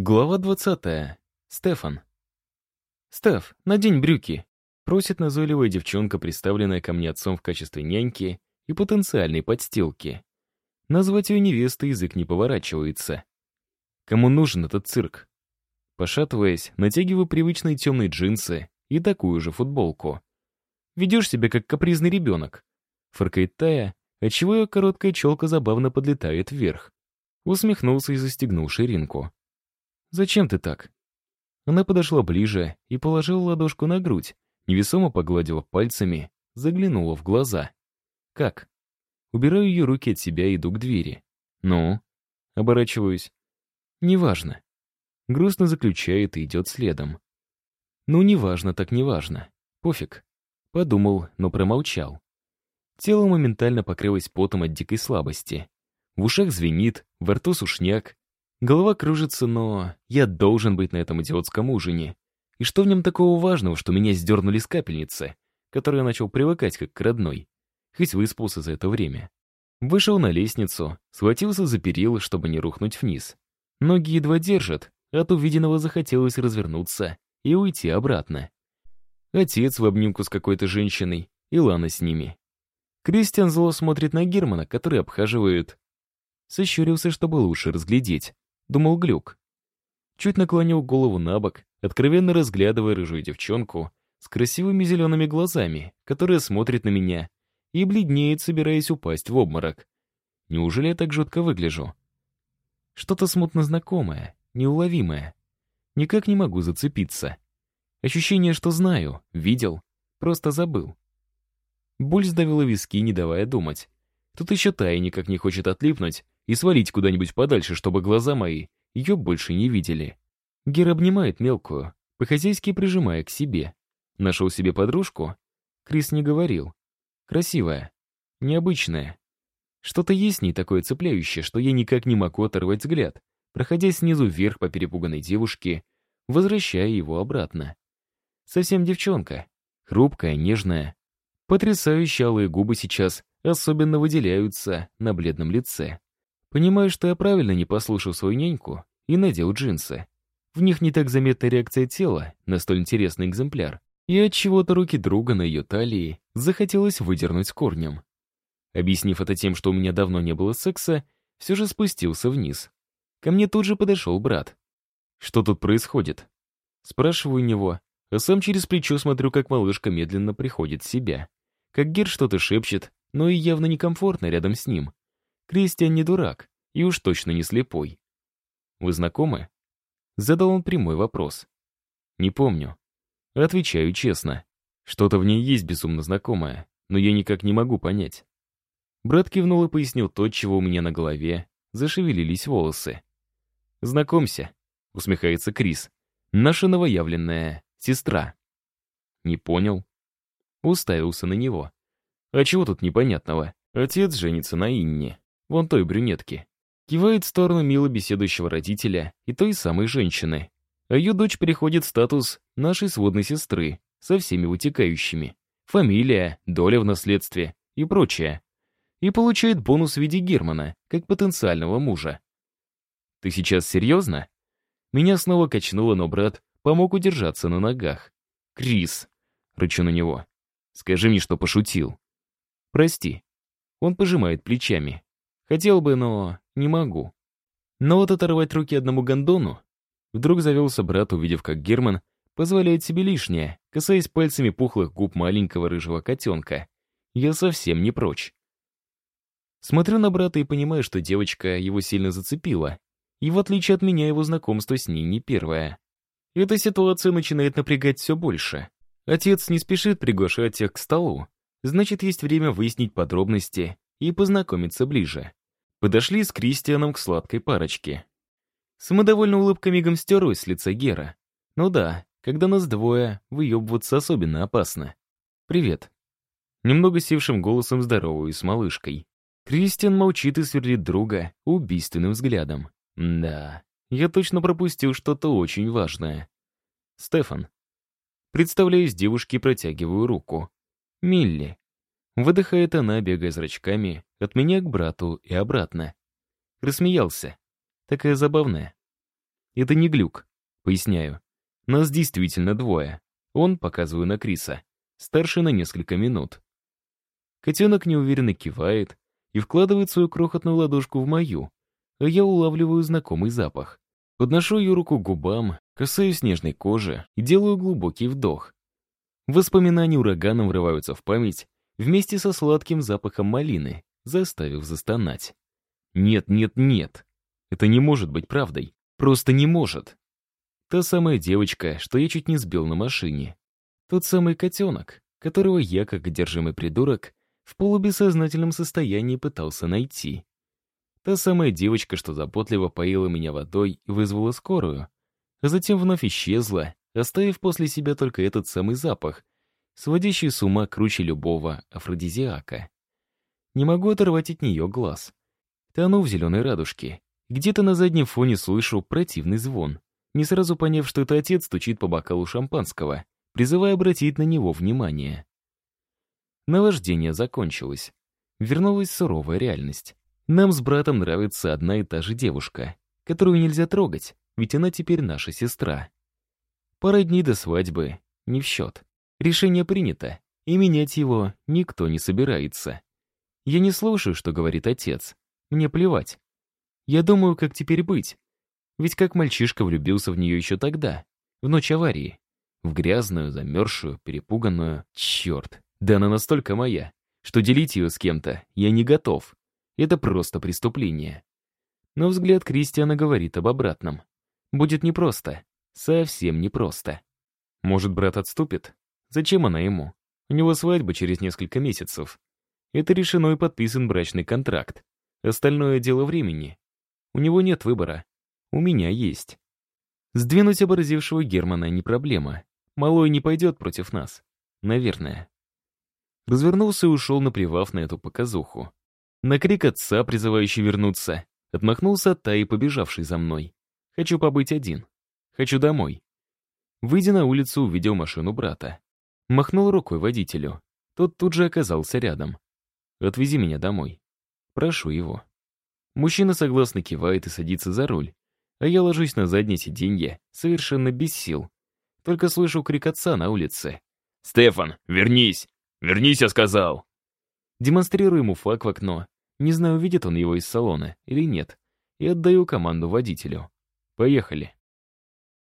Глава 20. Стефан. «Стеф, надень брюки», — просит назойливая девчонка, представленная ко мне отцом в качестве няньки и потенциальной подстилки. Назвать ее невестой язык не поворачивается. Кому нужен этот цирк? Пошатываясь, натягиваю привычные темные джинсы и такую же футболку. «Ведешь себя как капризный ребенок», — фыркает Тая, отчего ее короткая челка забавно подлетает вверх. Усмехнулся и застегнул ширинку. «Зачем ты так?» Она подошла ближе и положила ладошку на грудь, невесомо погладила пальцами, заглянула в глаза. «Как?» Убираю ее руки от себя и иду к двери. «Ну?» Оборачиваюсь. «Неважно». Грустно заключает и идет следом. «Ну, неважно, так неважно. Пофиг». Подумал, но промолчал. Тело моментально покрылось потом от дикой слабости. В ушах звенит, во рту сушняк, Голова кружится, но я должен быть на этом идиотском ужине. И что в нем такого важного, что меня сдернули с капельницы, которой я начал привыкать как к родной, хоть выспался за это время. Вышел на лестницу, схватился за перила, чтобы не рухнуть вниз. Ноги едва держат, от увиденного захотелось развернуться и уйти обратно. Отец в обнимку с какой-то женщиной, и Лана с ними. Кристиан зло смотрит на Германа, который обхаживает. Сощурился, чтобы лучше разглядеть. Думал глюк. Чуть наклонил голову на бок, откровенно разглядывая рыжую девчонку с красивыми зелеными глазами, которая смотрит на меня и бледнеет, собираясь упасть в обморок. Неужели я так жутко выгляжу? Что-то смутно знакомое, неуловимое. Никак не могу зацепиться. Ощущение, что знаю, видел, просто забыл. Боль сдавила виски, не давая думать. Тут еще Тая никак не хочет отлипнуть и свалить куда-нибудь подальше, чтобы глаза мои ее больше не видели. Гера обнимает мелкую, по-хозяйски прижимая к себе. Нашел себе подружку? Крис не говорил. Красивая, необычная. Что-то есть в ней такое цепляющее, что я никак не могу оторвать взгляд, проходя снизу вверх по перепуганной девушке, возвращая его обратно. Совсем девчонка, хрупкая, нежная. Потрясающие алые губы сейчас особенно выделяются на бледном лице. Понимаю, что я правильно не послушал свою няньку и надел джинсы. В них не так заметна реакция тела на столь интересный экземпляр, и от чего-то руки друга на ее талии захотелось выдернуть корнем. Объяснив это тем, что у меня давно не было секса, все же спустился вниз. Ко мне тут же подошел брат. «Что тут происходит?» Спрашиваю у него, а сам через плечо смотрю, как малышка медленно приходит в себя. Как Гер что-то шепчет, но и явно некомфортно рядом с ним. Кристиан не дурак и уж точно не слепой. «Вы знакомы?» Задал он прямой вопрос. «Не помню». Отвечаю честно. Что-то в ней есть безумно знакомое, но я никак не могу понять. Брат кивнул и пояснил то, чего у меня на голове зашевелились волосы. «Знакомься», — усмехается Крис, — «наша новоявленная сестра». «Не понял». Уставился на него. «А чего тут непонятного? Отец женится на Инне вон той брюнетки. Кивает в сторону мило беседующего родителя и той самой женщины. А ее дочь переходит в статус нашей сводной сестры, со всеми вытекающими. Фамилия, доля в наследстве и прочее. И получает бонус в виде Германа, как потенциального мужа. «Ты сейчас серьезно?» Меня снова качнуло, но брат помог удержаться на ногах. «Крис!» — рычу на него. «Скажи мне, что пошутил». «Прости». Он пожимает плечами. Хотел бы, но не могу. Но вот оторвать руки одному гондону... Вдруг завелся брат, увидев, как Герман позволяет себе лишнее, касаясь пальцами пухлых губ маленького рыжего котенка. Я совсем не прочь. Смотрю на брата и понимаю, что девочка его сильно зацепила. И в отличие от меня, его знакомство с ней не первое. Эта ситуация начинает напрягать все больше. Отец не спешит приглашать их к столу. Значит, есть время выяснить подробности и познакомиться ближе. Подошли с Кристианом к сладкой парочке. Самодовольно улыбка мигом стерлась с лица Гера. Ну да, когда нас двое, выебываться особенно опасно. «Привет». Немного севшим голосом здороваюсь с малышкой. Кристиан молчит и сверлит друга убийственным взглядом. Да, я точно пропустил что-то очень важное. Стефан. Представляюсь девушке и протягиваю руку. Милли. Выдыхает она, бегая зрачками, от меня к брату и обратно. Рассмеялся. Такая забавная. Это не глюк. Поясняю. Нас действительно двое. Он, показываю на Криса, старше на несколько минут. Котенок неуверенно кивает и вкладывает свою крохотную ладошку в мою, а я улавливаю знакомый запах. Подношу ее руку к губам, касаюсь нежной кожи и делаю глубокий вдох. Воспоминания ураганом врываются в память вместе со сладким запахом малины, заставив застонать. Нет, нет, нет. Это не может быть правдой. Просто не может. Та самая девочка, что я чуть не сбил на машине. Тот самый котенок, которого я, как одержимый придурок, в полубессознательном состоянии пытался найти. Та самая девочка, что заботливо поила меня водой и вызвала скорую, а затем вновь исчезла, оставив после себя только этот самый запах, сводящий с ума круче любого афродизиака. Не могу оторвать от нее глаз. Тону в зеленой радужке. Где-то на заднем фоне слышу противный звон, не сразу поняв, что это отец стучит по бокалу шампанского, призывая обратить на него внимание. Наваждение закончилось. Вернулась суровая реальность. Нам с братом нравится одна и та же девушка, которую нельзя трогать, ведь она теперь наша сестра. Пара дней до свадьбы, не в счет. Решение принято, и менять его никто не собирается. Я не слушаю, что говорит отец. Мне плевать. Я думаю, как теперь быть. Ведь как мальчишка влюбился в нее еще тогда, в ночь аварии. В грязную, замерзшую, перепуганную. Черт, да она настолько моя, что делить ее с кем-то я не готов. Это просто преступление. Но взгляд Кристиана говорит об обратном. Будет непросто. Совсем непросто. Может, брат отступит? Зачем она ему? У него свадьба через несколько месяцев. Это решено и подписан брачный контракт. Остальное дело времени. У него нет выбора. У меня есть. Сдвинуть оборзевшего Германа не проблема. Малой не пойдет против нас. Наверное. Развернулся и ушел, наплевав на эту показуху. На крик отца, призывающий вернуться, отмахнулся от Таи, побежавший за мной. Хочу побыть один. Хочу домой. Выйдя на улицу, увидел машину брата. Махнул рукой водителю. Тот тут же оказался рядом. «Отвези меня домой». Прошу его. Мужчина согласно кивает и садится за руль, а я ложусь на заднее сиденье, совершенно без сил. Только слышу крик отца на улице. «Стефан, вернись! Вернись, я сказал!» Демонстрирую ему фак в окно. Не знаю, видит он его из салона или нет. И отдаю команду водителю. Поехали.